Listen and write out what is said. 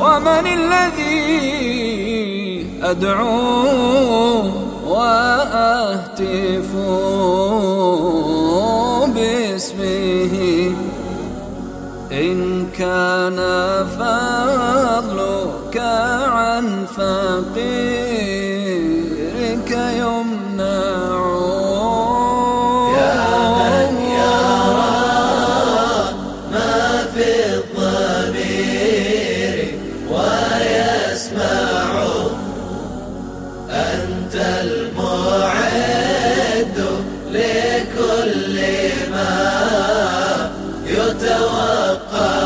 ومن الذي أدعو وأهتف باسمه إن كان فضلك عن فقيرك أنت المعد لكل ما يتوقع.